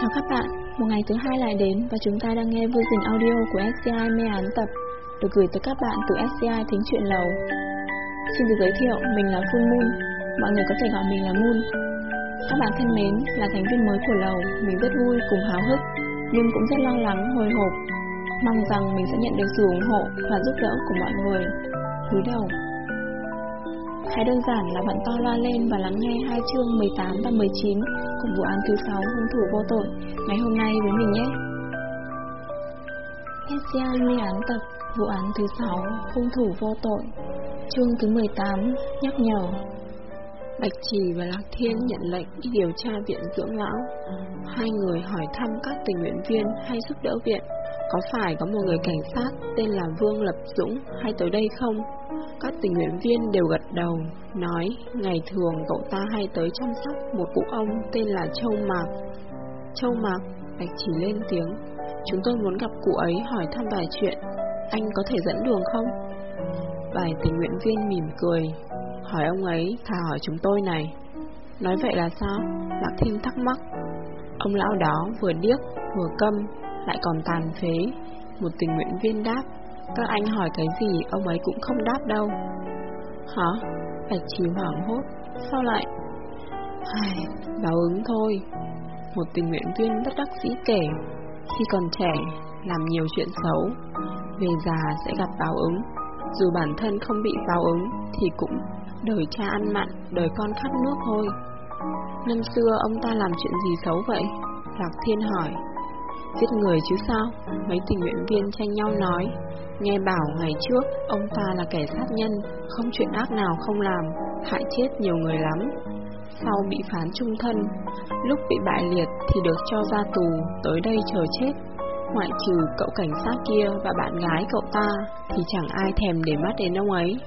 Chào các bạn, một ngày thứ hai lại đến và chúng ta đang nghe version audio của SCI mê án tập được gửi tới các bạn từ SCI Thính Chuyện Lầu. Xin được giới thiệu, mình là Phun Moon, mọi người có thể gọi mình là Moon. Các bạn thân mến, là thành viên mới của Lầu, mình rất vui cùng háo hức, nhưng cũng rất lo lắng, hồi hộp. Mong rằng mình sẽ nhận được sự ủng hộ và giúp đỡ của mọi người. Cúi đầu. Hãy đơn giản là bạn to loa lên và lắng nghe hai chương 18 và 19 cùng vụ án thứ 6 hung thủ vô tội ngày hôm nay với mình nhé. SCI Ly án tập vụ án thứ 6 hung thủ vô tội chương thứ 18 nhắc nhở Bạch Trì và Lạc Thiên nhận lệnh đi điều tra viện dưỡng lão. Hai người hỏi thăm các tình nguyện viên hay giúp đỡ viện, có phải có một người cảnh sát tên là Vương Lập Dũng hay tới đây không? Các tình nguyện viên đều gật đầu, nói ngày thường cậu ta hay tới chăm sóc một cụ ông tên là Châu Mạc. Châu Mạc, Bạch Chỉ lên tiếng, chúng tôi muốn gặp cụ ấy hỏi thăm vài chuyện, anh có thể dẫn đường không? Vài tình nguyện viên mỉm cười, hỏi ông ấy thà hỏi chúng tôi này. Nói vậy là sao? Lạc Thiên thắc mắc. Ông lão đó vừa điếc, vừa câm, lại còn tàn phế. Một tình nguyện viên đáp, các anh hỏi cái gì ông ấy cũng không đáp đâu. Hả? Bạch Trì hoảng hốt, sao lại? Ai, báo ứng thôi. Một tình nguyện viên bất đắc dĩ kể, khi còn trẻ, làm nhiều chuyện xấu, về già sẽ gặp báo ứng. Dù bản thân không bị báo ứng thì cũng đời cha ăn mặn, đời con khát nước thôi. Năm xưa ông ta làm chuyện gì xấu vậy? Lạc Thiên hỏi. Giết người chứ sao? Mấy tình nguyện viên tranh nhau nói. Nghe bảo ngày trước ông ta là kẻ sát nhân, không chuyện ác nào không làm, hại chết nhiều người lắm. Sau bị phán trung thân, lúc bị bại liệt thì được cho ra tù, tới đây chờ chết. Ngoại trừ cậu cảnh sát kia và bạn gái cậu ta thì chẳng ai thèm để mắt đến ông ấy.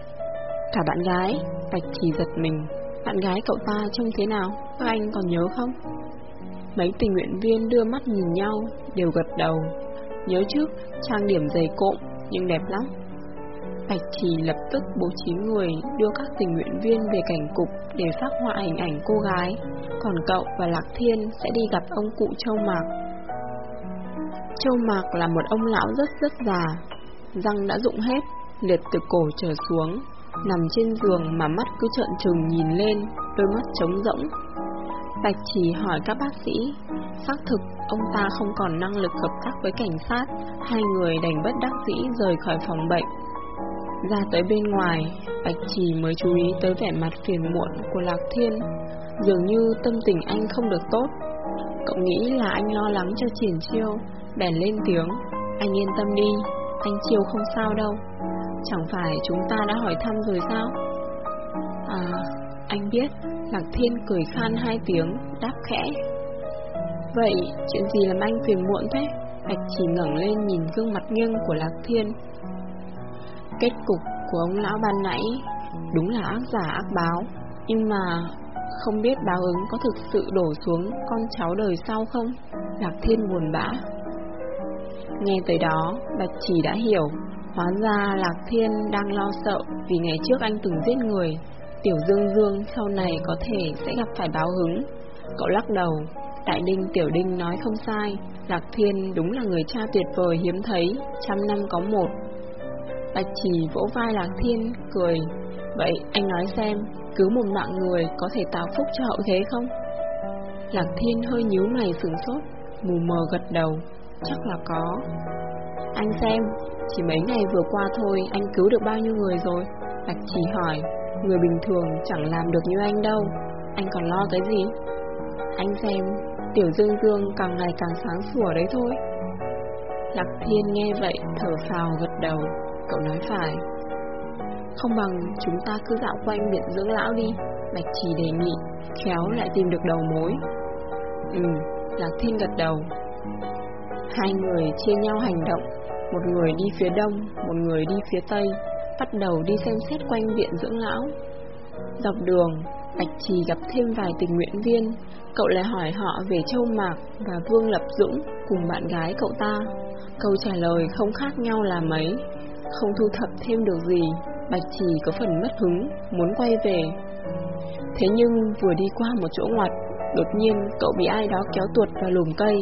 Cả bạn gái, Bạch thì giật mình. Bạn gái cậu ta trông thế nào, các anh còn nhớ không? Mấy tình nguyện viên đưa mắt nhìn nhau, đều gật đầu. Nhớ trước, trang điểm dày cộm, nhưng đẹp lắm. Bạch Trì lập tức bố trí người đưa các tình nguyện viên về cảnh cục để phát họa hình ảnh cô gái, còn cậu và Lạc Thiên sẽ đi gặp ông cụ Châu Mạc. Châu Mạc là một ông lão rất rất già, răng đã rụng hết, liệt từ cổ trở xuống, nằm trên giường mà mắt cứ trợn trừng nhìn lên, đôi mắt trống rỗng. Bạch chỉ hỏi các bác sĩ, xác thực ông ta không còn năng lực hợp tác với cảnh sát, hai người đành bất đắc dĩ rời khỏi phòng bệnh. Ra tới bên ngoài, Bạch Trì mới chú ý tới vẻ mặt phiền muộn của Lạc Thiên, dường như tâm tình anh không được tốt. Cậu nghĩ là anh lo lắng cho triển chiêu, bèn lên tiếng, anh yên tâm đi, anh chiêu không sao đâu. Chẳng phải chúng ta đã hỏi thăm rồi sao? À, anh biết, Lạc Thiên cười khan hai tiếng, đáp khẽ. Vậy, chuyện gì làm anh phiền muộn thế? Bạch chỉ ngẩng lên nhìn gương mặt nghiêng của Lạc Thiên. Kết cục của ông lão ban nãy đúng là ác giả ác báo, nhưng mà không biết báo ứng có thực sự đổ xuống con cháu đời sau không? Lạc Thiên buồn bã. Nghe tới đó, Bạch chỉ đã hiểu, hóa ra Lạc Thiên đang lo sợ vì ngày trước anh từng giết người. Tiểu Dương Dương sau này có thể sẽ gặp phải báo hứng. Cậu lắc đầu, Đại Đinh Tiểu Đinh nói không sai, Lạc Thiên đúng là người cha tuyệt vời hiếm thấy, trăm năm có một. Bạch chỉ vỗ vai Lạc Thiên, cười, vậy anh nói xem, cứu một mạng người có thể tạo phúc cho hậu thế không? Lạc Thiên hơi nhíu mày sửng sốt, mù mờ gật đầu, chắc là có. Anh xem, chỉ mấy ngày vừa qua thôi anh cứu được bao nhiêu người rồi? Bạch chỉ hỏi, người bình thường chẳng làm được như anh đâu, anh còn lo cái gì? Anh xem, Tiểu Dương Dương càng ngày càng sáng sủa đấy thôi. Lạc Thiên nghe vậy, thở phào gật đầu, cậu nói phải. Không bằng chúng ta cứ dạo quanh biển dưỡng lão đi, Bạch Trì đề nghị, khéo lại tìm được đầu mối. Ừ, Lạc Thiên gật đầu. Hai người chia nhau hành động, một người đi phía đông, một người đi phía tây, bắt đầu đi xem xét quanh viện dưỡng lão. Dọc đường, Bạch Trì gặp thêm vài tình nguyện viên, cậu lại hỏi họ về Châu Mạc và Vương Lập Dũng cùng bạn gái cậu ta. Câu trả lời không khác nhau là mấy, không thu thập thêm được gì. Bạch Trì có phần mất hứng, muốn quay về, Thế nhưng vừa đi qua một chỗ ngoặt, đột nhiên cậu bị ai đó kéo tuột vào lùm cây.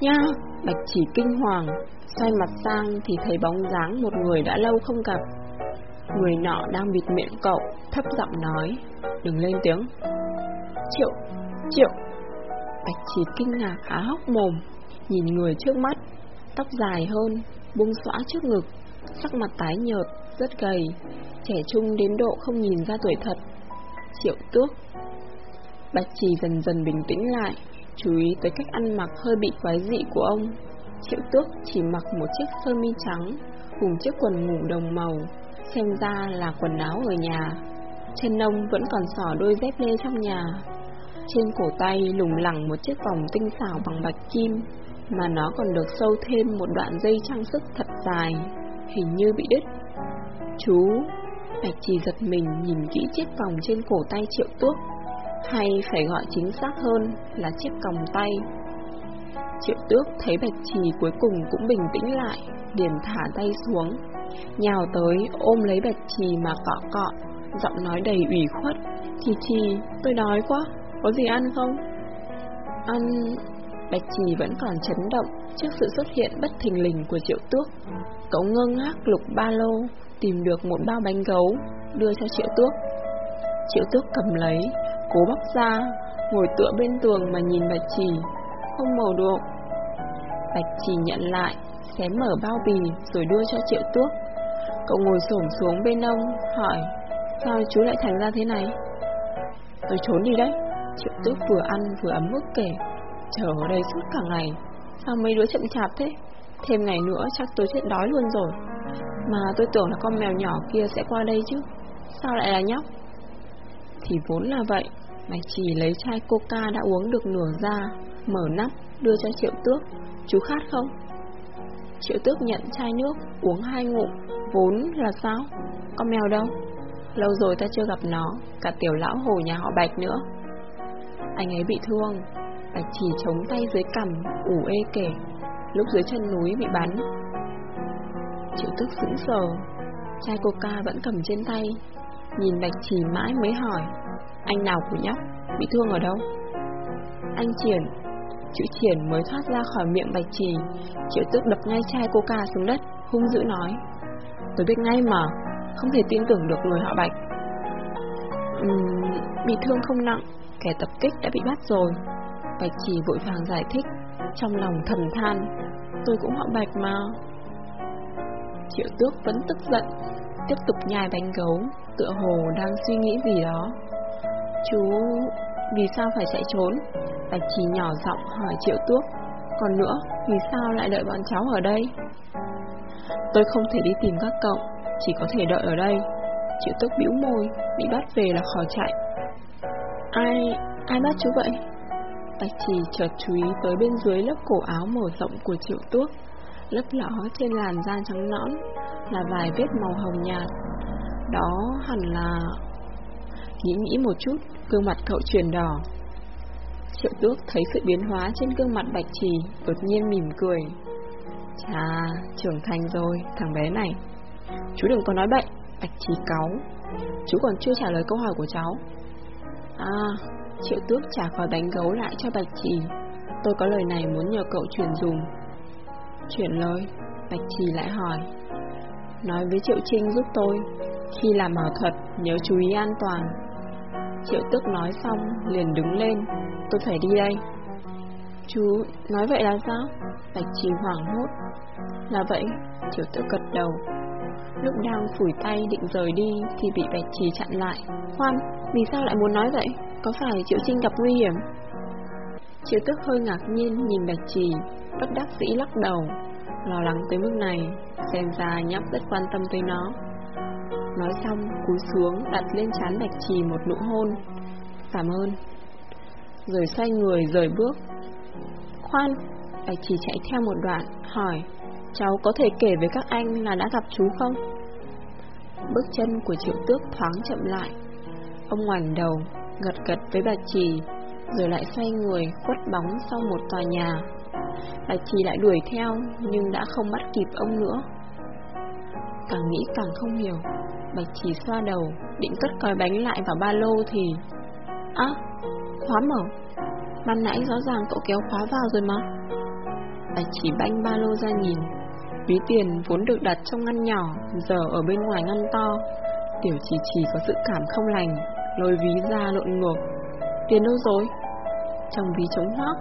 Nha, Bạch chỉ kinh hoàng, xoay mặt sang thì thấy bóng dáng một người đã lâu không gặp. Người nọ đang bịt miệng cậu, thấp giọng nói, đừng lên tiếng. Triệu, triệu. Bạch chỉ kinh ngạc há hốc mồm, nhìn người trước mắt, tóc dài hơn, buông xõa trước ngực, sắc mặt tái nhợt, rất gầy, trẻ trung đến độ không nhìn ra tuổi thật. Triệu tước. Bạch chỉ dần dần bình tĩnh lại, chú ý tới cách ăn mặc hơi bị quái dị của ông. Triệu tước chỉ mặc một chiếc sơ mi trắng, cùng chiếc quần ngủ đồng màu, xem ra là quần áo ở nhà. Trên nông vẫn còn sỏ đôi dép lê trong nhà. Trên cổ tay lủng lẳng một chiếc vòng tinh xảo bằng bạch kim, mà nó còn được sâu thêm một đoạn dây trang sức thật dài, hình như bị đứt. Chú, Bạch Trì giật mình nhìn kỹ chiếc vòng trên cổ tay triệu Tước, hay phải gọi chính xác hơn là chiếc còng tay. Triệu tước thấy Bạch Trì cuối cùng cũng bình tĩnh lại, liền thả tay xuống, nhào tới ôm lấy Bạch Trì mà cọ cọ, giọng nói đầy ủy khuất. Trì Trì, tôi đói quá, có gì ăn không? Ăn... Bạch Trì vẫn còn chấn động trước sự xuất hiện bất thình lình của Triệu Tước. Cậu ngơ ngác lục ba lô, tìm được một bao bánh gấu, đưa cho Triệu Tước. Triệu Tước cầm lấy, cố bóc ra, ngồi tựa bên tường mà nhìn Bạch Trì, không màu được. Bạch Trì nhận lại, xé mở bao bì rồi đưa cho Triệu Tước. Cậu ngồi xổm xuống bên ông, hỏi, sao chú lại thành ra thế này? Tôi trốn đi đấy. Triệu Tước vừa ăn vừa ấm ức kể, chờ ở đây suốt cả ngày, sao mấy đứa chậm chạp thế? Thêm ngày nữa chắc tôi chết đói luôn rồi. Mà tôi tưởng là con mèo nhỏ kia sẽ qua đây chứ, sao lại là nhóc? Thì vốn là vậy, Bạch Trì lấy chai coca đã uống được nửa ra, mở nắp, đưa cho Triệu Tước. Chú khát không? Triệu Tước nhận chai nước, uống hai ngụm, vốn là sao? Con mèo đâu? Lâu rồi ta chưa gặp nó, cả tiểu lão hồ nhà họ Bạch nữa. Anh ấy bị thương, Bạch chỉ chống tay dưới cằm, ủ ê kể, lúc dưới chân núi bị bắn. Triệu Tước sững sờ, chai coca vẫn cầm trên tay, nhìn Bạch chỉ mãi mới hỏi, anh nào của nhóc, bị thương ở đâu? Anh Triển, chữ Triển mới thoát ra khỏi miệng Bạch Trì, Triệu Tước đập ngay chai coca xuống đất, hung dữ nói, tôi biết ngay mà, không thể tin tưởng được người họ Bạch. Uhm, bị thương không nặng, kẻ tập kích đã bị bắt rồi. Bạch Trì vội vàng giải thích, trong lòng thầm than, tôi cũng họ Bạch mà. Triệu Tước vẫn tức giận, tiếp tục nhai bánh gấu, tựa hồ đang suy nghĩ gì đó. Chú, vì sao phải chạy trốn? Bạch Trì nhỏ giọng hỏi Triệu Tước. Còn nữa, vì sao lại đợi bọn cháu ở đây? Tôi không thể đi tìm các cậu, chỉ có thể đợi ở đây. Triệu Tước bĩu môi, bị bắt về là khỏi chạy. Ai, ai bắt chú vậy? Bạch Trì chợt chú ý tới bên dưới lớp cổ áo mở rộng của Triệu Tước, lớp ló trên làn da trắng nõn là vài vết màu hồng nhạt. Đó hẳn là... Nghĩ nghĩ một chút, gương mặt cậu chuyển đỏ. Triệu Tước thấy sự biến hóa trên gương mặt Bạch Trì, đột nhiên mỉm cười. Chà, trưởng thành rồi, thằng bé này. Chú đừng có nói bậy, Bạch Trì cáu. Chú còn chưa trả lời câu hỏi của cháu. À, Triệu Tước trả khỏi đánh gấu lại cho Bạch Trì. Tôi có lời này muốn nhờ cậu chuyển dùm. Chuyển lời, Bạch Trì lại hỏi. Nói với Triệu Trinh giúp tôi, khi làm ảo thuật nhớ chú ý an toàn. Triệu Tước nói xong liền đứng lên, tôi phải đi đây. Chú, nói vậy là sao? Bạch Trì hoảng hốt. Là vậy, Triệu Tước gật đầu. Lúc đang phủi tay định rời đi thì bị Bạch Trì chặn lại. Khoan, vì sao lại muốn nói vậy? Có phải Triệu Trinh gặp nguy hiểm? Triệu Tước hơi ngạc nhiên nhìn Bạch Trì, bất đắc dĩ lắc đầu, lo lắng tới mức này, xem ra nhóc rất quan tâm tới nó. Nói xong, cúi xuống đặt lên trán Bạch Trì một nụ hôn. Cảm ơn. Rồi xoay người rời bước. Khoan, Bạch Trì chạy theo một đoạn, hỏi, cháu có thể kể với các anh là đã gặp chú không? Bước chân của triệu tước thoáng chậm lại. Ông ngoảnh đầu, gật gật với Bạch Trì, rồi lại xoay người khuất bóng sau một tòa nhà. Bạch Trì lại đuổi theo, nhưng đã không bắt kịp ông nữa. Càng nghĩ càng không hiểu, Bạch chỉ xoa đầu, định cất coi bánh lại vào ba lô thì... Á, khóa mở. Ban nãy rõ ràng cậu kéo khóa vào rồi mà. Bạch chỉ banh ba lô ra nhìn. Ví tiền vốn được đặt trong ngăn nhỏ, giờ ở bên ngoài ngăn to. Tiểu chỉ chỉ có sự cảm không lành, lôi ví ra lộn ngược. Tiền đâu rồi? Trong ví trống hoác,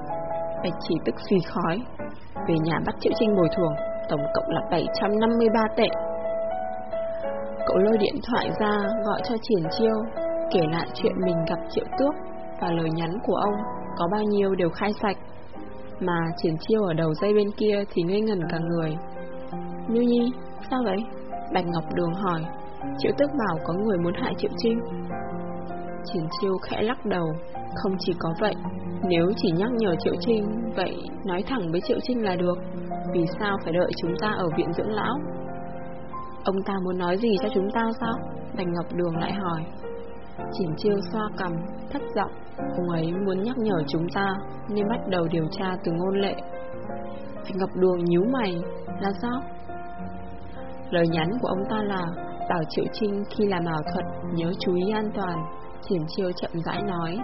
Bạch chỉ tức xì khói. Về nhà bắt Triệu Trinh bồi thường, tổng cộng là 753 tệ. Cậu lôi điện thoại ra gọi cho Triển Chiêu, kể lại chuyện mình gặp Triệu Tước và lời nhắn của ông có bao nhiêu đều khai sạch. Mà Triển Chiêu ở đầu dây bên kia thì ngây ngẩn cả người. Như Nhi, sao vậy? Bạch Ngọc Đường hỏi. Triệu Tước bảo có người muốn hại Triệu Trinh. Triển Chiêu khẽ lắc đầu, không chỉ có vậy, nếu chỉ nhắc nhở Triệu Trinh, vậy nói thẳng với Triệu Trinh là được. Vì sao phải đợi chúng ta ở viện dưỡng lão? Ông ta muốn nói gì cho chúng ta sao? Đành Ngọc Đường lại hỏi. Triển chiêu xoa cầm, thất giọng, ông ấy muốn nhắc nhở chúng ta nên bắt đầu điều tra từ ngôn lệ. Bạch Ngọc Đường nhíu mày, là sao? Lời nhắn của ông ta là bảo Triệu Trinh khi làm ảo thuật nhớ chú ý an toàn. Triển chiêu chậm rãi nói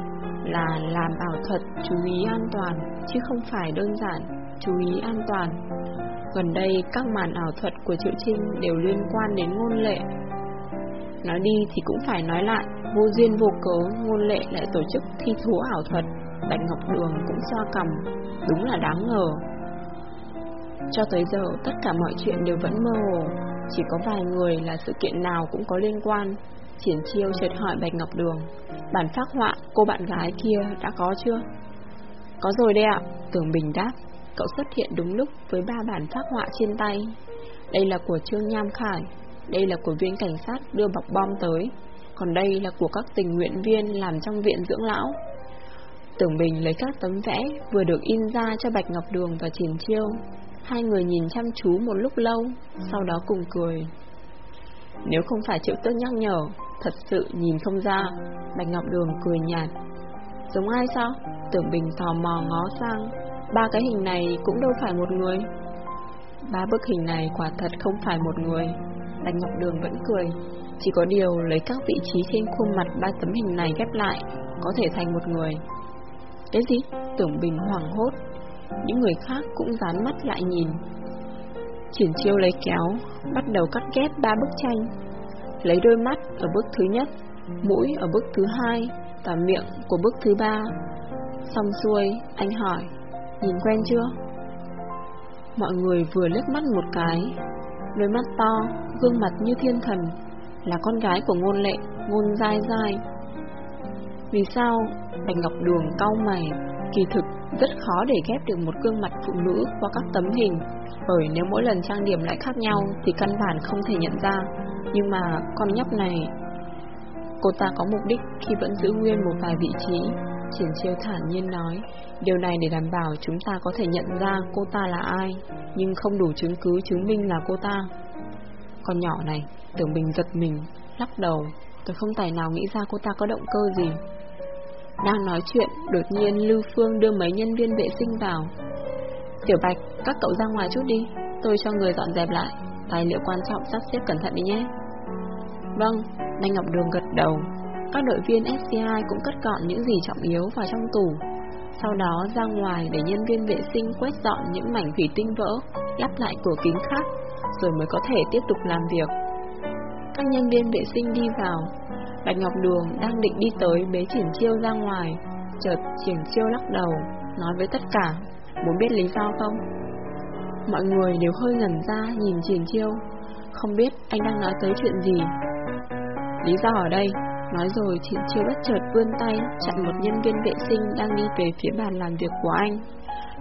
là làm ảo thuật chú ý an toàn, chứ không phải đơn giản chú ý an toàn. Gần đây các màn ảo thuật của Triệu Trinh đều liên quan đến ngôn lệ. Nói đi thì cũng phải nói lại, vô duyên vô cớ ngôn lệ lại tổ chức thi thú ảo thuật. Bạch Ngọc Đường cũng xoa cầm, đúng là đáng ngờ. Cho tới giờ tất cả mọi chuyện đều vẫn mơ hồ, chỉ có vài người là sự kiện nào cũng có liên quan. Triển chiêu chợt hỏi Bạch Ngọc Đường, bản phác họa cô bạn gái kia đã có chưa? Có rồi đây ạ, Tưởng Bình đáp, cậu xuất hiện đúng lúc với ba bản phác họa trên tay. Đây là của Trương Nham Khải, đây là của viên cảnh sát đưa bọc bom tới, còn đây là của các tình nguyện viên làm trong viện dưỡng lão. Tưởng Bình lấy các tấm vẽ vừa được in ra cho Bạch Ngọc Đường và Triển Chiêu. Hai người nhìn chăm chú một lúc lâu, sau đó cùng cười. Nếu không phải triệu tước nhắc nhở, thật sự nhìn không ra. Bạch Ngọc Đường cười nhạt. Giống ai sao? Tưởng Bình tò mò ngó sang. Ba cái hình này cũng đâu phải một người. Ba bức hình này quả thật không phải một người. Đành Ngọc Đường vẫn cười. Chỉ có điều lấy các vị trí trên khuôn mặt ba tấm hình này ghép lại, có thể thành một người. Cái gì? Tưởng Bình hoảng hốt. Những người khác cũng dán mắt lại nhìn. Triển chiêu lấy kéo, bắt đầu cắt ghép ba bức tranh. Lấy đôi mắt ở bức thứ nhất, mũi ở bức thứ hai, và miệng của bức thứ ba. Xong xuôi, anh hỏi, nhìn quen chưa? Mọi người vừa liếc mắt một cái, đôi mắt to, gương mặt như thiên thần, là con gái của ngôn lệ, ngôn dai dai. Vì sao? Bạch Ngọc Đường cau mày, kỳ thực rất khó để ghép được một gương mặt phụ nữ qua các tấm hình, bởi nếu mỗi lần trang điểm lại khác nhau thì căn bản không thể nhận ra. Nhưng mà con nhóc này, cô ta có mục đích khi vẫn giữ nguyên một vài vị trí. Triển chiêu thản nhiên nói, điều này để đảm bảo chúng ta có thể nhận ra cô ta là ai, nhưng không đủ chứng cứ chứng minh là cô ta. Con nhỏ này, tưởng bình giật mình, lắc đầu, tôi không tài nào nghĩ ra cô ta có động cơ gì. Đang nói chuyện, đột nhiên Lưu Phương đưa mấy nhân viên vệ sinh vào. Tiểu Bạch, các cậu ra ngoài chút đi, tôi cho người dọn dẹp lại, tài liệu quan trọng sắp xếp cẩn thận đi nhé. Vâng, Đanh Ngọc Đường gật đầu. Các đội viên SCI cũng cất gọn những gì trọng yếu vào trong tủ. Sau đó ra ngoài để nhân viên vệ sinh quét dọn những mảnh thủy tinh vỡ, lắp lại cửa kính khác, rồi mới có thể tiếp tục làm việc. Các nhân viên vệ sinh đi vào, Bạch Ngọc Đường đang định đi tới bế Triển Chiêu ra ngoài, chợt Triển Chiêu lắc đầu, nói với tất cả, muốn biết lý do không? Mọi người đều hơi ngẩn ra nhìn Triển Chiêu, không biết anh đang nói tới chuyện gì. Lý do ở đây, nói rồi Triển Chiêu bất chợt vươn tay chặn một nhân viên vệ sinh đang đi về phía bàn làm việc của anh,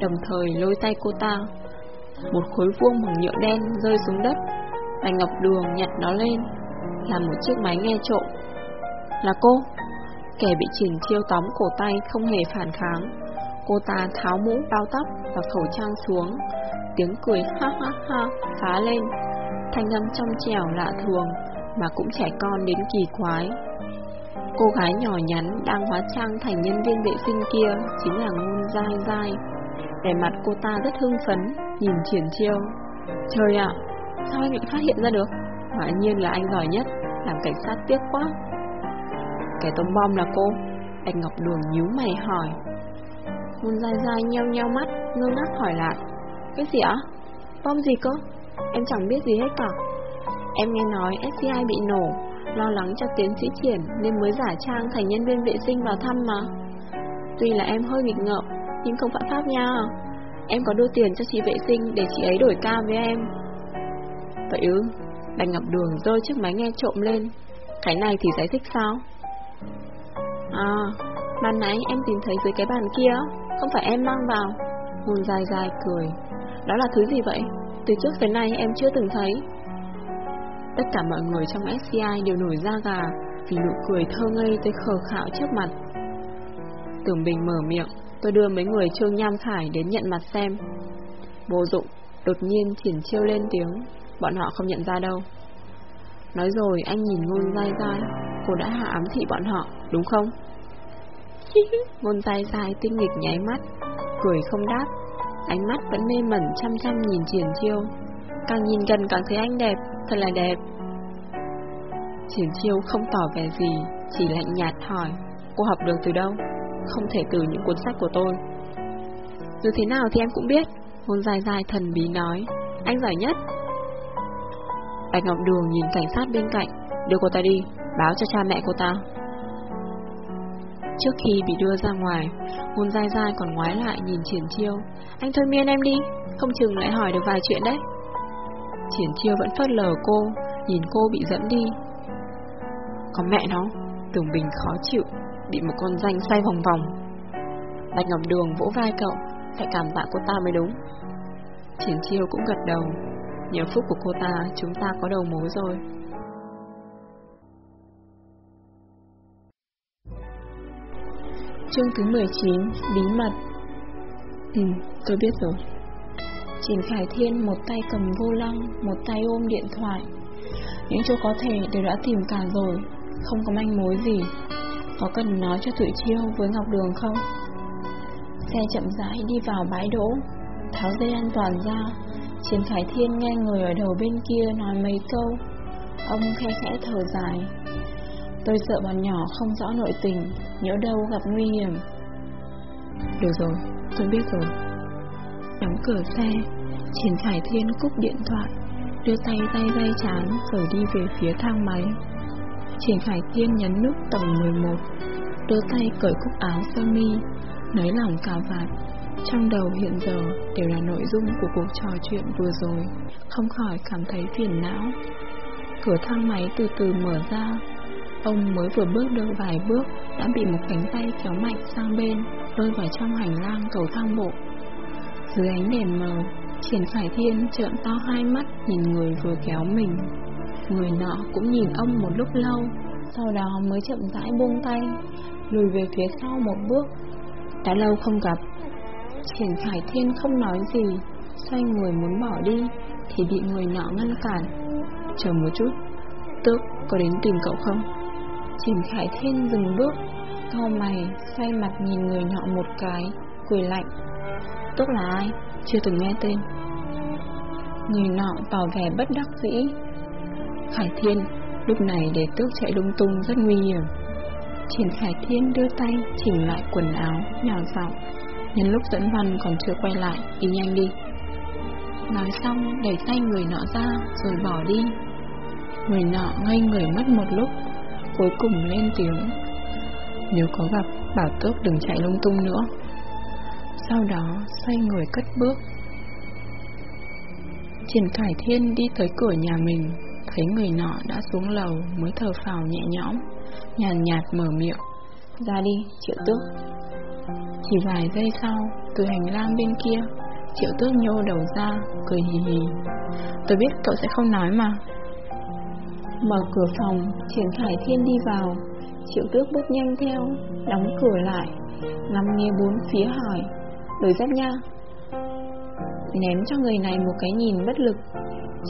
đồng thời lôi tay cô ta. Một khối vuông bằng nhựa đen rơi xuống đất, Bạch Ngọc Đường nhặt nó lên, là một chiếc máy nghe trộm. Là cô. Kẻ bị triển chiêu tóm cổ tay không hề phản kháng. Cô ta tháo mũ bao tóc và khẩu trang xuống. Tiếng cười ha ha ha phá lên. Thanh âm trong trẻo lạ thường Mà cũng trẻ con đến kỳ quái. Cô gái nhỏ nhắn đang hóa trang thành nhân viên vệ sinh kia Chính là ngôn dai dai Vẻ mặt cô ta rất hưng phấn Nhìn triển chiêu. Trời ạ, sao anh lại phát hiện ra được? Quả nhiên là anh giỏi nhất Làm cảnh sát tiếc quá. Kẻ tông bom là cô? Anh Ngọc Đường nhíu mày hỏi. Ngôn dai dai nheo nheo mắt Ngơ ngác hỏi lại. Cái gì ạ? Bom gì cơ? Em chẳng biết gì hết cả. Em nghe nói SCI bị nổ. Lo lắng cho tiến sĩ triển Nên mới giả trang thành nhân viên vệ sinh vào thăm mà. Tuy là em hơi nghịch ngợm, Nhưng không phạm pháp nha. Em có đưa tiền cho chị vệ sinh Để chị ấy đổi ca với em. Vậy ư? Bạch Ngọc Đường rơi chiếc máy nghe trộm lên. Cái này thì giải thích sao? À Ban nãy em tìm thấy dưới cái bàn kia, Không phải em mang vào. Hồn dài dài cười. Đó là thứ gì vậy? Từ trước tới nay em chưa từng thấy. Tất cả mọi người trong SCI đều nổi da gà Vì nụ cười thơ ngây tới khờ khạo trước mặt. Tưởng Bình mở miệng, Tôi đưa mấy người Trương Nham Khải đến nhận mặt xem. Vô dụng Đột nhiên triển chiêu lên tiếng, Bọn họ không nhận ra đâu. Nói rồi, anh nhìn ngôn dai dai Cô đã hạ ám thị bọn họ, Đúng không? Ngôn dai dai tinh nghịch nháy mắt, Cười không đáp. Ánh mắt vẫn mê mẩn chăm chăm nhìn triển chiêu. Càng nhìn gần càng thấy anh đẹp Thật là đẹp. Triển chiêu không tỏ vẻ gì, Chỉ lạnh nhạt hỏi, Cô học được từ đâu? Không thể từ những cuốn sách của tôi. Dù thế nào thì em cũng biết, Hôn dài dài thần bí nói, Anh giỏi nhất. Bạch Ngọc Đường nhìn cảnh sát bên cạnh, Đưa cô ta đi, Báo cho cha mẹ cô ta. Trước khi bị đưa ra ngoài, Hôn dai dai còn ngoái lại nhìn triển chiêu. Anh thôi miên em đi, Không chừng lại hỏi được vài chuyện đấy. Triển chiêu vẫn phớt lờ cô Nhìn cô bị dẫn đi. Có mẹ nó Tưởng Bình khó chịu Bị một con danh xoay vòng vòng. Bạch Ngọc Đường vỗ vai cậu Phải cảm tạ cô ta mới đúng. Triển chiêu cũng gật đầu Nhờ phúc của cô ta Chúng ta có đầu mối rồi. Chương thứ 19 Bí mật. Ừ, tôi biết rồi. Trình Khải Thiên một tay cầm vô lăng Một tay ôm điện thoại. Những chỗ có thể đều đã tìm cả rồi Không có manh mối gì. Có cần nói cho tụi chiêu với Ngọc Đường không? Xe chậm rãi đi vào bãi đỗ Tháo dây an toàn ra. Trình Khải Thiên nghe người ở đầu bên kia nói mấy câu. Ông khe khẽ thở dài. Tôi sợ bọn nhỏ không rõ nội tình Nhỡ đâu gặp nguy hiểm. Được rồi, tôi biết rồi. Đóng cửa xe, Triển Khải Thiên cúp điện thoại, Đưa tay tay tay chán Rồi đi về phía thang máy. Triển Khải Thiên nhấn nút tầng 11 Đưa tay cởi cúc áo sơ mi, Nới lỏng cà vạt. Trong đầu hiện giờ đều là nội dung của cuộc trò chuyện vừa rồi, Không khỏi cảm thấy phiền não. Cửa thang máy từ từ mở ra, Ông mới vừa bước được vài bước Đã bị một cánh tay kéo mạnh sang bên, Rơi vào trong hành lang cầu thang bộ. Dưới ánh đèn mờ Triển Khải Thiên trợn to hai mắt Nhìn người vừa kéo mình. Người nọ cũng nhìn ông một lúc lâu, Sau đó mới chậm rãi buông tay, Lùi về phía sau một bước. Đã lâu không gặp, Triển Khải Thiên không nói gì, Xoay người muốn bỏ đi, Thì bị người nọ ngăn cản. Chờ một chút Tước có đến tìm cậu không? Triển Khải Thiên dừng bước, Cau mày, xoay mặt nhìn người nọ một cái, Cười lạnh. Túc là ai? Chưa từng nghe tên. Người nọ tỏ vẻ bất đắc dĩ. Khải Thiên, Lúc này để tước chạy lung tung rất nguy hiểm. Triển Khải Thiên đưa tay chỉnh lại quần áo, nhỏ giọng Nhân lúc dẫn văn còn chưa quay lại, Đi nhanh đi. Nói xong, đẩy tay người nọ ra, Rồi bỏ đi. Người nọ ngây người mất một lúc, Cuối cùng lên tiếng. Nếu có gặp, Bảo tước đừng chạy lung tung nữa. Sau đó xoay người cất bước. Triển Khải Thiên đi tới cửa nhà mình Thấy người nọ đã xuống lầu Mới thở phào nhẹ nhõm Nhàn nhạt, nhạt mở miệng. Ra đi, triệu tước. Chỉ vài giây sau Từ hành lang bên kia Triệu tước nhô đầu ra Cười hì hì. Tôi biết cậu sẽ không nói mà. Mở cửa phòng Triển Khải Thiên đi vào. Triệu tước bước nhanh theo Đóng cửa lại Ngắm nghe bốn phía hỏi. Đổi dép nha. Ném cho người này một cái nhìn bất lực.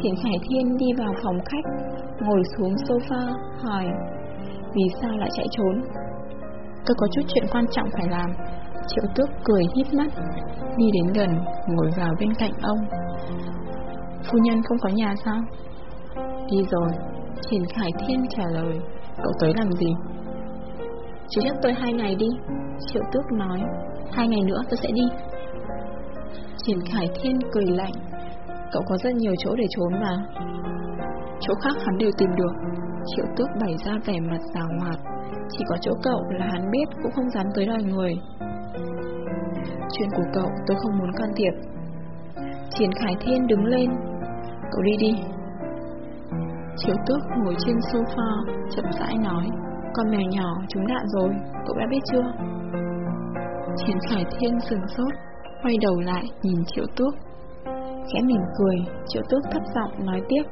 Triển Khải Thiên đi vào phòng khách, Ngồi xuống sofa, Hỏi, Vì sao lại chạy trốn? Tôi có chút chuyện quan trọng phải làm. Triệu tước cười hít mắt, Đi đến gần, Ngồi vào bên cạnh ông. Phu nhân không có nhà sao? Đi rồi. Triển Khải Thiên trả lời, Cậu tới làm gì? Chỉ chắc tôi hai ngày đi. Triệu tước nói Hai ngày nữa tôi sẽ đi. Triển Khải Thiên cười lạnh. Cậu có rất nhiều chỗ để trốn mà. Chỗ khác hắn đều tìm được. Triệu tước bày ra vẻ mặt rào hoạt Chỉ có chỗ cậu là hắn biết Cũng không dám tới đòi người. Chuyện của cậu tôi không muốn can thiệp. Triển Khải Thiên đứng lên. Cậu đi đi. Triệu tước ngồi trên sofa, Chậm rãi nói, Con mèo nhỏ, chúng đạn rồi, Cậu đã biết chưa? Triển Khải Thiên sừng sốt, Quay đầu lại nhìn Triệu tước. Khẽ mỉm cười, Triệu tước thấp giọng nói tiếp,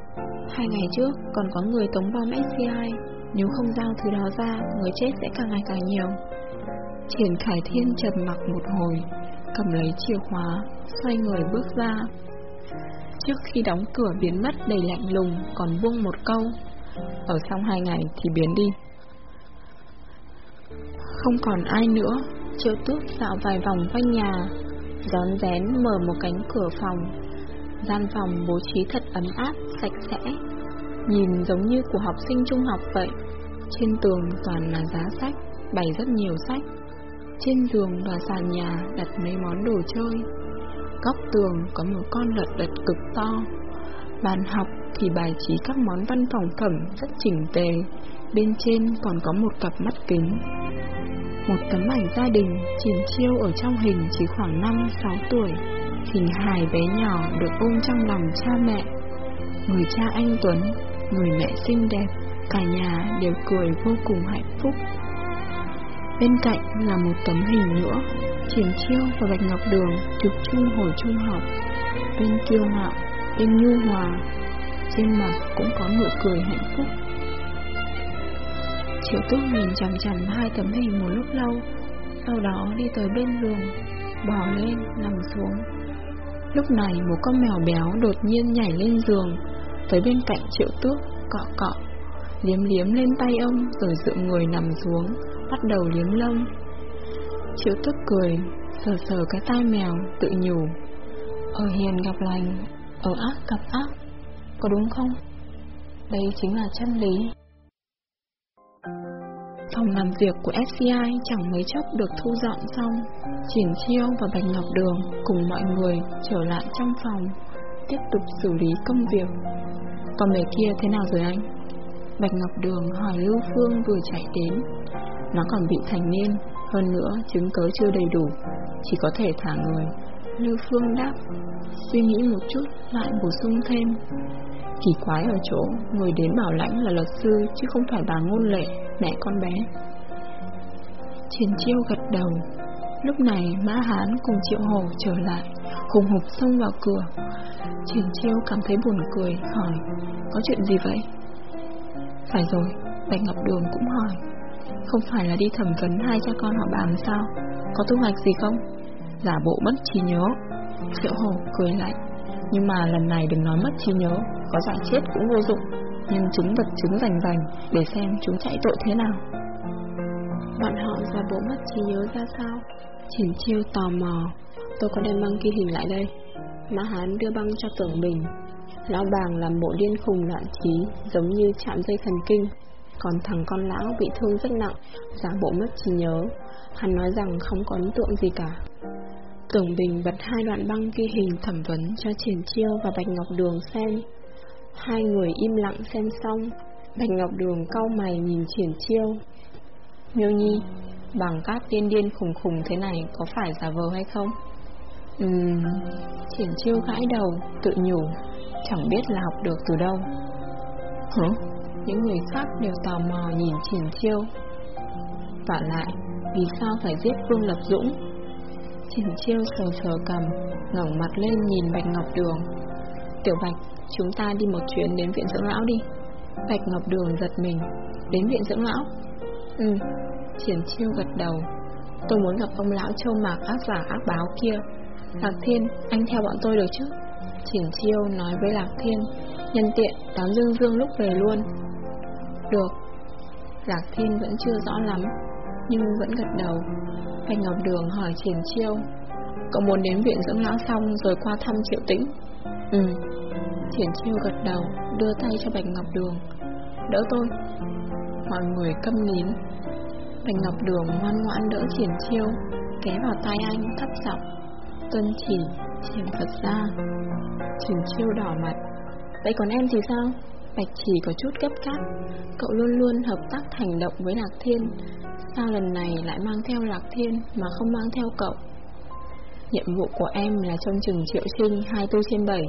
Hai ngày trước còn có người tống bom SCI Nếu không giao thứ đó ra, Người chết sẽ càng ngày càng nhiều. Triển Khải Thiên trầm mặc một hồi, Cầm lấy chìa khóa, Xoay người bước ra. Trước khi đóng cửa biến mất đầy lạnh lùng, Còn buông một câu, Ở xong hai ngày thì biến đi. Không còn ai nữa chiêu túc dạo vài vòng quanh nhà Gión rén mở một cánh cửa phòng. Gian phòng bố trí thật ấm áp, sạch sẽ Nhìn giống như của học sinh trung học vậy. Trên tường toàn là giá sách Bày rất nhiều sách. Trên giường và sàn nhà đặt mấy món đồ chơi. Góc tường có một con lật đật cực to. Bàn học thì bài trí các món văn phòng phẩm rất chỉnh tề. Bên trên còn có một cặp mắt kính. Một tấm ảnh gia đình Triển chiêu ở trong hình chỉ khoảng 5-6 tuổi. Hình hài bé nhỏ được ôm trong lòng cha mẹ. Người cha anh Tuấn, Người mẹ xinh đẹp, Cả nhà đều cười vô cùng hạnh phúc. Bên cạnh là một tấm hình nữa Triển chiêu và Bạch Ngọc Đường Chụp chung hồi trung học. Bên kiêu ngạo, Bên nhu hòa, Trên mặt cũng có nụ cười hạnh phúc. Triệu túc nhìn chằm chằm hai tấm hình một lúc lâu, Sau đó đi tới bên giường, Bỏ lên, nằm xuống. Lúc này một con mèo béo đột nhiên nhảy lên giường, Tới bên cạnh triệu tước Cọ cọ, Liếm liếm lên tay ông Rồi dựa người nằm xuống, Bắt đầu liếm lông. Triệu tước cười, Sờ sờ cái tai mèo, tự nhủ, Ở hiền gặp lành, Ở ác gặp ác, Có đúng không? Đây chính là chân lý. Phòng làm việc của SCI chẳng mấy chốc được thu dọn xong. Triển Chiêu và Bạch Ngọc Đường cùng mọi người trở lại trong phòng, Tiếp tục xử lý công việc. Còn bé kia thế nào rồi anh? Bạch Ngọc Đường hỏi Lưu Phương vừa chạy đến. Nó còn bị thành niên, Hơn nữa chứng cớ chưa đầy đủ, Chỉ có thể thả người. Lưu Phương đáp, Suy nghĩ một chút, lại bổ sung thêm. Kỳ quái ở chỗ, Người đến bảo lãnh là luật sư Chứ không phải bà ngôn lệ. Mẹ con bé. Triển chiêu gật đầu. Lúc này, Mã Hán cùng Triệu Hồ trở lại, Hùng hục xông vào cửa. Triển chiêu cảm thấy buồn cười, Hỏi, Có chuyện gì vậy? Phải rồi, Bạch Ngọc Đường cũng hỏi. Không phải là đi thẩm vấn hai cha con họ bàn sao? Có thu hoạch gì không? Giả bộ mất trí nhớ. Triệu Hồ cười lạnh. Nhưng mà lần này đừng nói mất trí nhớ, Có giải chết cũng vô dụng. Nhưng chúng vật chứng rành rành Để xem chúng chạy tội thế nào. Bọn họ giả bộ mất trí nhớ ra sao? Triển chiêu tò mò. Tôi có đem băng ghi hình lại đây. Mã Hán đưa băng cho tưởng bình Lão bàng làm bộ điên khùng loạn trí Giống như chạm dây thần kinh. Còn thằng con lão bị thương rất nặng Giả bộ mất trí nhớ. Hắn nói rằng không có ấn tượng gì cả. Tưởng Bình bật hai đoạn băng ghi hình thẩm vấn cho Triển Chiêu và Bạch Ngọc Đường xem. Hai người im lặng xem xong, Bạch Ngọc Đường cau mày nhìn Triển Chiêu. Miêu Nhi, bằng các điên điên khùng khùng thế này có phải giả vờ hay không? Ừm, Triển Chiêu gãi đầu, tự nhủ, chẳng biết là học được từ đâu. Hả? Những người khác đều tò mò nhìn Triển Chiêu. Và lại, vì sao phải giết Vương Lập Dũng? Triển chiêu sờ sờ cầm ngẩng mặt lên nhìn Bạch Ngọc Đường Tiểu Bạch Chúng ta đi một chuyến đến viện dưỡng lão đi. Bạch Ngọc Đường giật mình. Đến viện dưỡng lão? Ừ. Triển chiêu gật đầu. Tôi muốn gặp ông lão châu mạc ác giả ác báo kia. Lạc Thiên, Anh theo bọn tôi được chứ? Triển chiêu nói với Lạc Thiên. Nhân tiện, đón Dương Dương lúc về luôn. Được. Lạc Thiên vẫn chưa rõ lắm, Nhưng vẫn gật đầu. Bạch Ngọc Đường hỏi Triển Chiêu. Cậu muốn đến viện dưỡng lão xong rồi qua thăm Triệu Tĩnh? Ừ. Triển Chiêu gật đầu, Đưa tay cho Bạch Ngọc Đường. Đỡ tôi. Mọi người câm nín. Bạch Ngọc Đường ngoan ngoãn đỡ triển chiêu, Ké vào tay anh thấp giọng, Tuân chỉ Triển Phật ra. Triển chiêu đỏ mặt. Vậy còn em thì sao? Bạch chỉ có chút gấp gáp. Cậu luôn luôn hợp tác hành động với Lạc Thiên, Sao lần này lại mang theo Lạc Thiên Mà không mang theo cậu? Nhiệm vụ của em là trông chừng Triệu Trinh 24 trên 7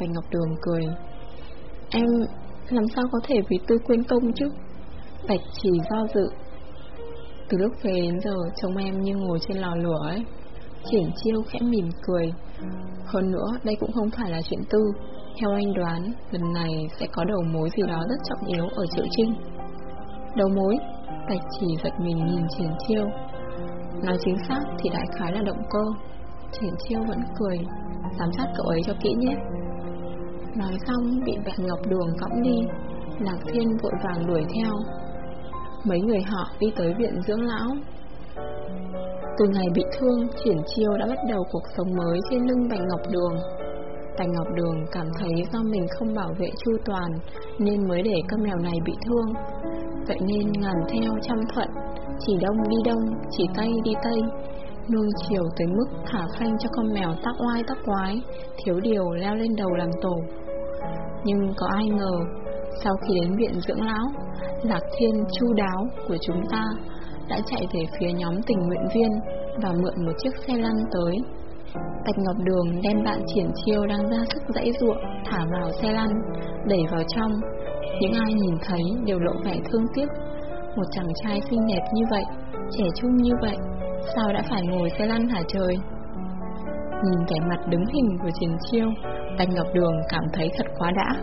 Bạch Ngọc Đường cười. Em làm sao có thể vì tư quên công chứ? Bạch chỉ do dự. Từ lúc về đến giờ Trông em như ngồi trên lò lửa ấy, Triển chiêu khẽ mỉm cười. Hơn nữa, đây cũng không phải là chuyện tư. Theo anh đoán, Lần này sẽ có đầu mối gì đó rất trọng yếu Ở Triệu Trinh. Đầu mối? Bạch chỉ giật mình nhìn triển chiêu. Nói chính xác thì đại khái là động cơ. Triển chiêu vẫn cười. Giám sát cậu ấy cho kỹ nhé. Nói xong bị Bạch Ngọc Đường cõng đi Lạc Thiên vội vàng đuổi theo. Mấy người họ đi tới viện dưỡng lão. Từ ngày bị thương Triển chiêu đã bắt đầu cuộc sống mới Trên lưng Bạch Ngọc Đường. Bạch Ngọc Đường cảm thấy do mình không bảo vệ chu toàn Nên mới để con mèo này bị thương. Vậy nên ngàn theo trăm thuận Chỉ đông đi đông, chỉ tây đi tây Nuông chiều tới mức thả phanh cho con mèo tắc oai tắc quái, Thiếu điều leo lên đầu làm tổ. Nhưng có ai ngờ, Sau khi đến viện dưỡng lão, Lạc thiên chu đáo của chúng ta Đã chạy về phía nhóm tình nguyện viên Và mượn một chiếc xe lăn tới. Bạch Ngọc Đường đem bạn triển chiêu đang ra sức dãy ruộng Thả vào xe lăn, Đẩy vào trong. Những ai nhìn thấy đều lộ vẻ thương tiếc. Một chàng trai xinh đẹp như vậy, Trẻ trung như vậy Sao đã phải ngồi xe lăn hả trời? Nhìn cái mặt đứng hình của triển chiêu, Bạch Ngọc Đường cảm thấy thật quá đã.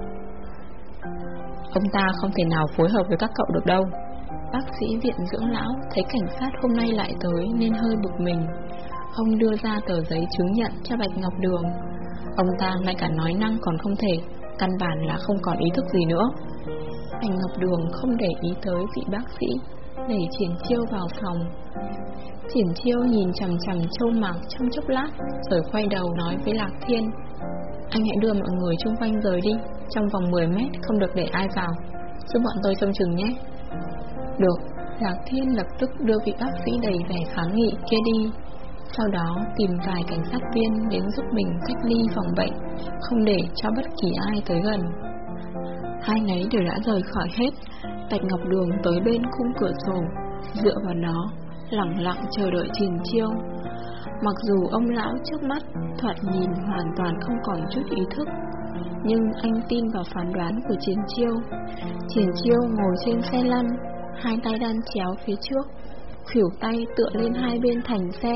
Ông ta không thể nào phối hợp với các cậu được đâu. Bác sĩ viện dưỡng lão thấy cảnh sát hôm nay lại tới nên hơi bực mình. Ông đưa ra tờ giấy chứng nhận cho Bạch Ngọc Đường. Ông ta ngay cả nói năng còn không thể, Căn bản là không còn ý thức gì nữa. Bạch Ngọc Đường không để ý tới vị bác sĩ. Đẩy triển chiêu vào phòng. Triển chiêu nhìn chằm chằm châu mạc trong chốc lát, Rồi quay đầu nói với Lạc Thiên, Anh hãy đưa mọi người xung quanh rời đi, Trong vòng 10 mét không được để ai vào. Giúp bọn tôi trông chừng nhé. Được. Lạc Thiên lập tức đưa vị bác sĩ đầy vẻ kháng nghị kia đi, Sau đó tìm vài cảnh sát viên đến giúp mình cách ly phòng bệnh, Không để cho bất kỳ ai tới gần. Hai nấy đều đã rời khỏi hết. Bạch Ngọc Đường tới bên khung cửa sổ Dựa vào nó lặng lặng chờ đợi Trình Chiêu. Mặc dù ông lão trước mắt thoạt nhìn hoàn toàn không còn chút ý thức, nhưng anh tin vào phán đoán của Triển Chiêu. Triển Chiêu ngồi trên xe lăn, hai tay đan chéo phía trước, khuỷu tay tựa lên hai bên thành xe,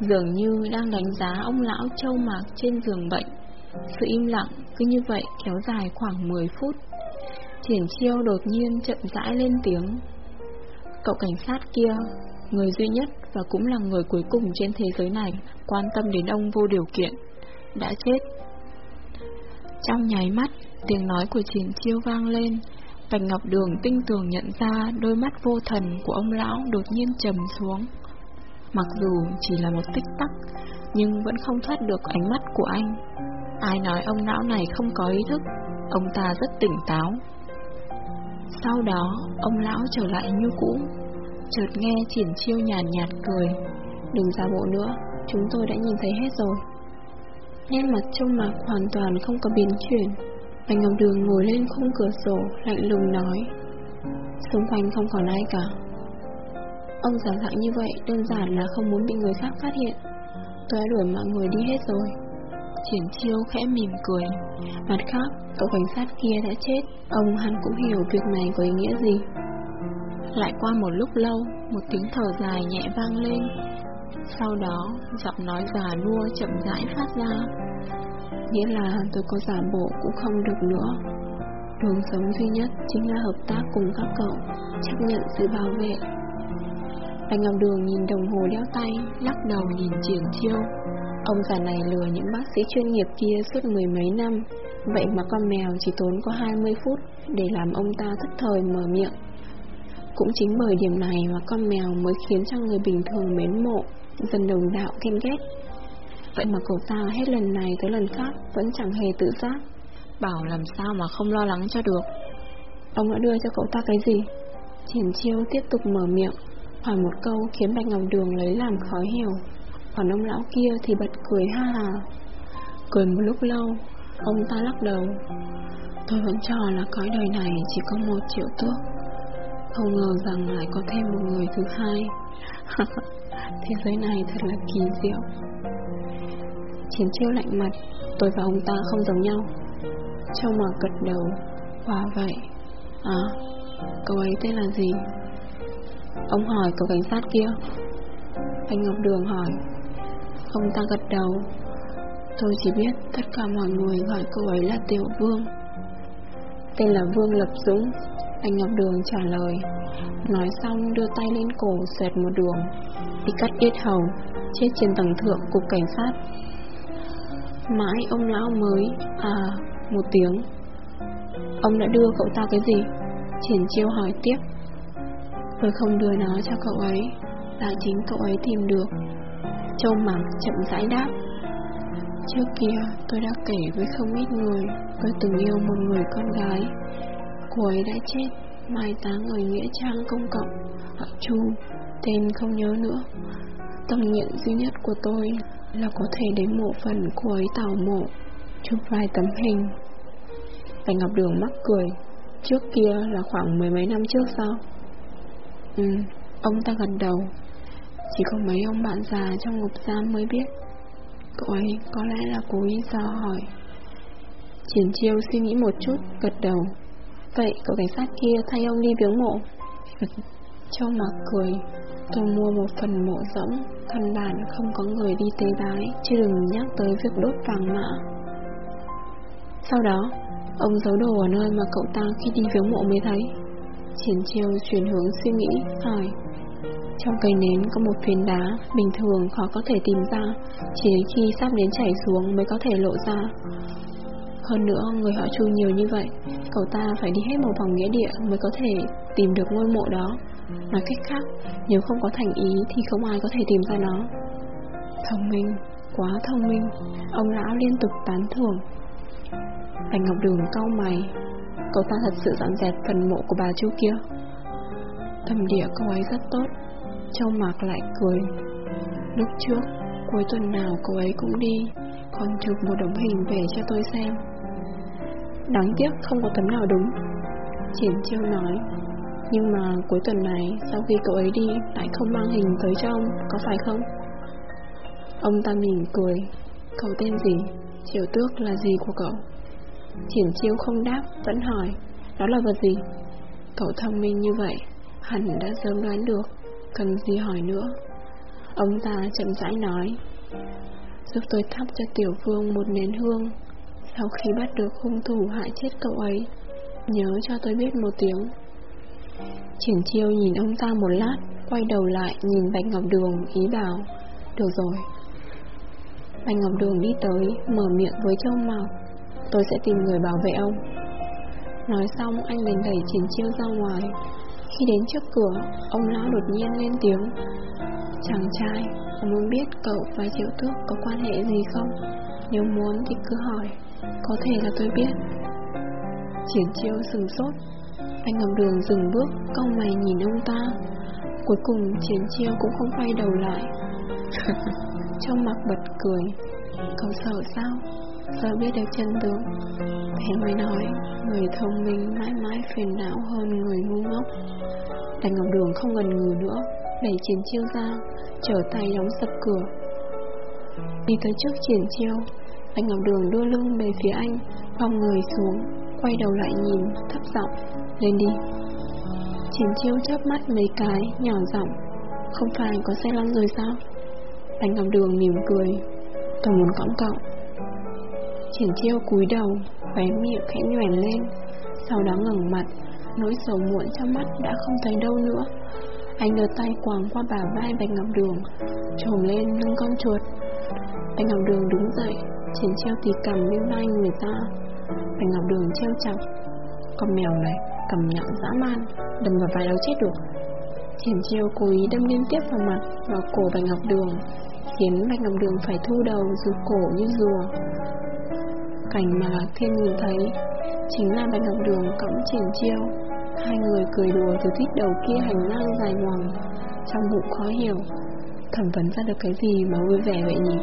dường như đang đánh giá ông lão trâu mạc trên giường bệnh. Sự im lặng cứ như vậy kéo dài khoảng 10 phút. Triển Chiêu đột nhiên chậm rãi lên tiếng. Cậu cảnh sát kia người duy nhất và cũng là người cuối cùng trên thế giới này quan tâm đến ông vô điều kiện, đã chết. Trong nháy mắt, tiếng nói của Triển Chiêu vang lên, Bạch Ngọc Đường tinh tường nhận ra đôi mắt vô thần của ông lão đột nhiên trầm xuống. Mặc dù chỉ là một tích tắc, nhưng vẫn không thoát được ánh mắt của anh. Ai nói ông lão này không có ý thức, ông ta rất tỉnh táo. Sau đó, ông lão trở lại như cũ, Chợt nghe triển chiêu nhàn nhạt, nhạt cười. Đừng giả bộ nữa Chúng tôi đã nhìn thấy hết rồi. Nét mặt trông mạc hoàn toàn không có biến chuyển. Bành Ngọc Đường ngồi lên khung cửa sổ Lạnh lùng nói. Xung quanh không còn ai cả. Ông giả dạng như vậy Đơn giản là không muốn bị người khác phát hiện. Tôi đã đuổi mọi người đi hết rồi. Triển chiêu khẽ mỉm cười Mặt khác, cậu cảnh sát kia đã chết Ông hắn cũng hiểu việc này có ý nghĩa gì lại qua một lúc lâu, một tiếng thở dài nhẹ vang lên. Sau đó, giọng nói già nua chậm rãi phát ra. Nghĩa là tôi có giả bộ cũng không được nữa. Đường sống duy nhất chính là hợp tác cùng các cậu, chấp nhận sự bảo vệ. anh Ngọc Đường nhìn đồng hồ đeo tay, lắc đầu nhìn triển chiêu. Ông già này lừa những bác sĩ chuyên nghiệp kia suốt mười mấy năm, vậy mà con mèo chỉ tốn có 20 phút để làm ông ta thất thời mở miệng. Cũng chính bởi điểm này mà con mèo mới khiến cho người bình thường mến mộ, dần đồng đạo khen ghét. Vậy mà cậu ta hết lần này tới lần khác vẫn chẳng hề tự giác, bảo làm sao mà không lo lắng cho được. Ông đã đưa cho cậu ta cái gì? Thiền chiêu tiếp tục mở miệng Hỏi một câu khiến Bạch Ngọc Đường lấy làm khó hiểu còn ông lão kia thì bật cười ha hà. Cười một lúc lâu, Ông ta lắc đầu. Tôi vẫn cho là cõi đời này chỉ có một triệu tước Không ngờ rằng lại có thêm một người thứ hai. Thế giới này thật là kỳ diệu. Chiến chiêu lạnh mặt, Tôi và ông ta không giống nhau. Châu mở gật đầu Và vậy? À Cậu ấy tên là gì? Ông hỏi cậu cảnh sát kia. Anh Ngọc Đường hỏi Ông ta gật đầu. Tôi chỉ biết tất cả mọi người gọi cậu ấy là Tiểu Vương. Tên là Vương Lập Dũng. Anh Ngọc Đường trả lời. Nói xong đưa tay lên cổ xẹt một đường. Đi cắt yết hầu, Chết trên tầng thượng cục cảnh sát. Mãi ông lão mới À một tiếng. Ông đã đưa cậu ta cái gì? Triển chiêu hỏi tiếp. Tôi không đưa nó cho cậu ấy. Là chính cậu ấy tìm được. Châu Mạc chậm rãi đáp. Trước kia, tôi đã kể với không ít người, Tôi từng yêu một người con gái. Cô ấy đã chết Mai táng ở Nghĩa Trang công cộng, họ Chu, Tên không nhớ nữa. Tâm nguyện duy nhất của tôi Là có thể đến mộ phần cô ấy tảo mộ, Chụp vài tấm hình. Bạch Ngọc Đường mắc cười, Trước kia là khoảng mười mấy năm trước sao? Ừ Ông ta gần đầu. Chỉ có mấy ông bạn già trong ngục giam mới biết. Cậu ấy có lẽ là cố ý dò hỏi. Triển chiêu suy nghĩ một chút, Gật đầu. Vậy cậu cảnh sát kia thay ông đi viếng mộ. Châu mặc cười. Tôi mua một phần mộ rỗng, Căn bản không có người đi tế bái, Chứ đừng nhắc tới việc đốt vàng mã. Sau đó, Ông giấu đồ ở nơi mà cậu ta khi đi viếng mộ mới thấy. Triển chiêu chuyển hướng suy nghĩ, Hỏi trong cây nến có một phiến đá, Bình thường khó có thể tìm ra, Chỉ đến khi sắp đến chảy xuống mới có thể lộ ra. Hơn nữa, người họ chu nhiều như vậy, Cậu ta phải đi hết một vòng nghĩa địa Mới có thể tìm được ngôi mộ đó. Nói cách khác, Nếu không có thành ý thì không ai có thể tìm ra nó. Thông minh, Quá thông minh, Ông lão liên tục tán thưởng. Bạch Ngọc Đường cau mày, Cậu ta thật sự dọn dẹp phần mộ của bà chú kia. Thầm địa cậu ấy rất tốt. Châu Mạc lại cười. Lúc trước, Cuối tuần nào cậu ấy cũng đi, Còn chụp một đống hình về cho tôi xem. Đáng tiếc không có tấm nào đúng. Triển chiêu nói, Nhưng mà cuối tuần này Sau khi cậu ấy đi Lại không mang hình tới cho ông, Có phải không? Ông ta mỉm cười, Cậu tên gì? Triệu tước là gì của cậu? Triển chiêu không đáp, Vẫn hỏi, Đó là vật gì? Cậu thông minh như vậy, Hẳn đã sớm đoán được. Cần gì hỏi nữa? Ông ta chậm rãi nói. Giúp tôi thắp cho tiểu vương một nén hương. Sau khi bắt được hung thủ hại chết cậu ấy, Nhớ cho tôi biết một tiếng. Triển chiêu nhìn ông ta một lát, Quay đầu lại nhìn Bạch Ngọc Đường, Ý bảo, Được rồi. Bạch Ngọc Đường đi tới, Mở miệng với Châu mọc Tôi sẽ tìm người bảo vệ ông. Nói xong, anh liền đẩy triển chiêu ra ngoài. Khi đến trước cửa, Ông lão đột nhiên lên tiếng. Chàng trai có muốn biết cậu và triệu tước có quan hệ gì không? Nếu muốn thì cứ hỏi, Có thể là tôi biết. Triển chiêu sừng sốt. Anh ngầm đường dừng bước Câu mày nhìn ông ta. Cuối cùng, triển chiêu cũng không quay đầu lại. Trong mặt bật cười. Cậu sợ sao? Sợ biết được chân tướng. Thế mới nói, Người thông minh, mãi mãi phiền não hơn người ngu ngốc. Đành Ngọc Đường không ngần ngừ nữa, Đẩy triển chiêu ra, Trở tay đóng sập cửa. Đi tới trước triển chiêu Anh Ngọc Đường đưa lưng về phía anh, Vòng người xuống, Quay đầu lại nhìn, thấp giọng, Lên đi. Triển chiêu chớp mắt mấy cái, Nhỏ giọng, Không phải có xe lăn rồi sao? Anh Ngọc Đường mỉm cười, Tôi muốn cõng cậu Triển chiêu cúi đầu, Khóe miệng khẽ nhoẻn lên. Sau đó ngẩng mặt, Nỗi sầu muộn trong mắt đã không thấy đâu nữa. Anh đưa tay quàng qua bả vai Bạch Ngọc Đường, Trồm lên lưng con chuột. Bạch Ngọc Đường đứng dậy Triển treo thì cầm lên vai người ta. Bạch Ngọc Đường treo chọc Con mèo này cầm nhọn dã man, Đâm vào vai đâu chết được. Triển chiêu cố ý đâm liên tiếp vào mặt, Vào cổ Bạch Ngọc Đường, Khiến Bạch Ngọc Đường phải thu đầu, rụt cổ như rùa. Cảnh mà Lạc Thiên nhìn thấy chính là Bạch Ngọc Đường cõng triển chiêu. Hai người cười đùa từ tít đầu kia hành lang dài ngoằng, trong bụng khó hiểu, thẩm vấn ra được cái gì mà vui vẻ vậy nhỉ?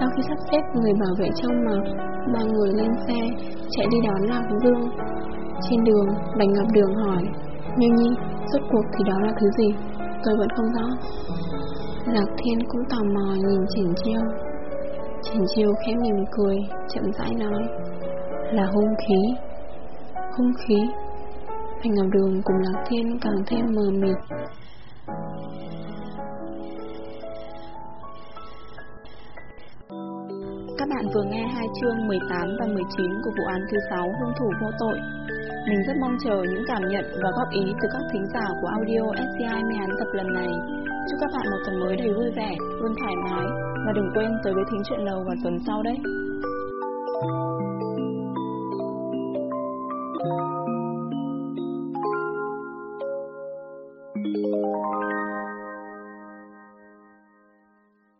Sau khi sắp xếp người bảo vệ trông mọc, ba người lên xe, chạy đi đón Lạc Dương. Trên đường, Bạch Ngọc Đường hỏi, Như Nhi, rốt cuộc thì đó là thứ gì? Tôi vẫn không rõ. Lạc Thiên cũng tò mò nhìn Triển Chiêu. Trần Chiêu khẽ mỉm cười, chậm rãi nói, là hung khí. Hung khí? Anh Ngọc Đường cùng Lạc Thiên càng thêm mờ mịt. Các bạn vừa nghe hai chương 18 và 19 của vụ án thứ 6 hung thủ vô tội. Mình rất mong chờ những cảm nhận và góp ý từ các thính giả của audio SCI mê án tập lần này. Chúc các bạn một tuần mới đầy vui vẻ, luôn thoải mái và đừng quên tới với thính chuyện lầu vào tuần sau đấy.